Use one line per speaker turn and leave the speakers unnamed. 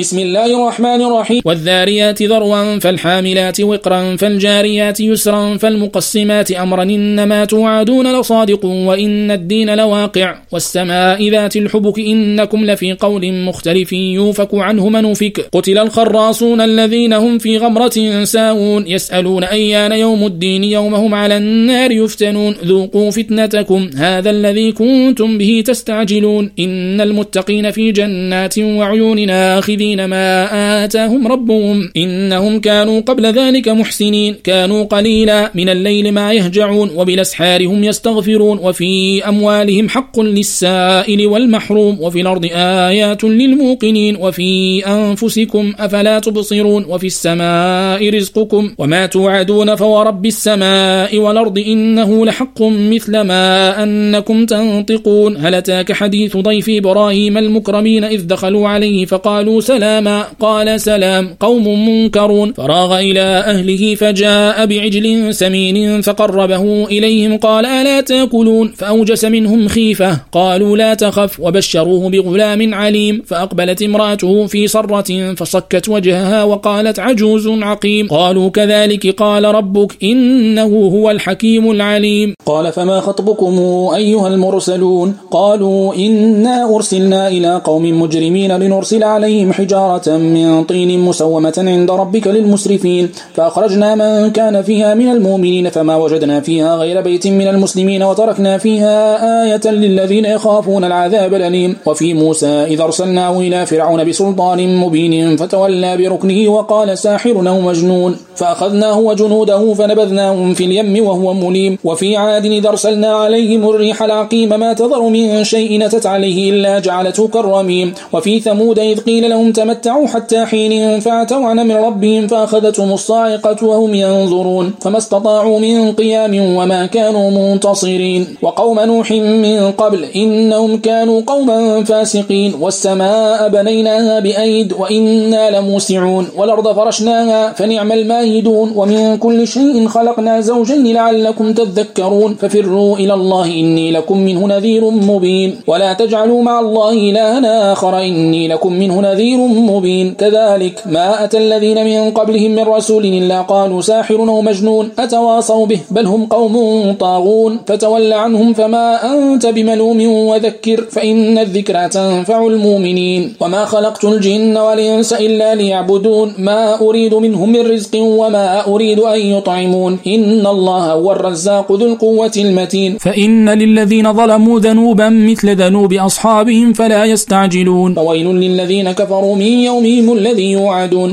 بسم الله الرحمن الرحيم.
والذاريات ذروا فالحاملات وقرا فالجاريات يسرا فالمقسمات أمرا إنما توعدون لصادق وإن الدين لواقع. والسماء ذات الحبك إنكم لفي قول مختلف يوفك عنه منوفك قتل الخراصون الذين هم في غمرة ساوون. يسألون أيان يوم الدين يومهم على النار يفتنون. ذوقوا فتنتكم هذا الذي كنتم به تستعجلون. إن المتقين في جنات وعيون آخذين ما آتاهم ربهم إنهم كانوا قبل ذلك محسنين كانوا قليلا من الليل ما يهجعون وبالأسحار هم يستغفرون وفي أموالهم حق للسائل والمحروم وفي الأرض آيات للموقنين وفي أنفسكم أفلا تبصرون وفي السماء رزقكم وما توعدون فورب السماء والأرض إنه لحق مثل ما أنكم تنطقون. هل أتاك حديث ضيف إبراهيم المكرمين إذ دخلوا عليه فقالوا سلاما قال سلام قوم منكرون. فراغ إلى أهله فجاء بعجل سمين فقربه إليهم قال ألا تأكلون؟ فأوجس منهم خيفة. قالوا لا تخف وبشروه بغلام عليم. فأقبلت امرأته في صرة فصكت وجهها وقالت عجوز عقيم. قالوا كذلك قال ربك إنه هو الحكيم العليم.
قال فما خطبكم أيها المرسلون؟ قالوا إنا أرسلنا إلى قوم مجرمين لنرسل عليهم حجارة من طين مسومة عند ربك للمسرفين. فأخرجنا من كان فيها من المؤمنين فما وجدنا فيها غير بيت من المسلمين وتركنا فيها آية للذين يخافون العذاب الأليم. وفي موسى إذا أرسلناه إلى فرعون بسلطان مبين فتولى بركنه وقال ساحر أو مجنون. فأخذناه وجنوده فنبذناهم في اليم وهو مليم. وفي عاد إذا أرسلنا عليهم الريح العقيم ما تذر من شيء نتت عليه إلا جعلته كالرميم. وفي ثمود إذ قيل لهم تمتعوا حتى حين فأتوا عن من ربهم فأخذتهم الصاعقة وهم ينظرون فما استطاعوا من قيام وما كانوا منتصرين وقوم نوح من قبل إنهم كانوا قوما فاسقين والسماء بنيناها بأيد وإنا لموسعون والأرض فرشناها فنعم الماهدون ومن كل شيء خلقنا زوجين لعلكم تذكرون ففروا إلى الله إني لكم منه نذير مبين ولا تجعلوا مع الله إلها آخر إني لكم منه نذير مبين. كذلك ما أتى الذين من قبلهم من رسول إلا قالوا ساحر أو مجنون أتواصوا به بل هم قوم طاغون. فتول عنهم فما أنت بملوم وذكر فإن الذكرى تنفع المؤمنين. وما خلقت الجن والإنس إلا ليعبدون. ما أريد منهم من رزق وما أريد أن يطعمون. إن الله هو الرزاق ذو القوة المتين.
فإن للذين ظلموا ذنوبا مثل ذنوب أصحابهم فلا يستعجلون.
فويل للذين كفروا من يومهم الذي يوعدون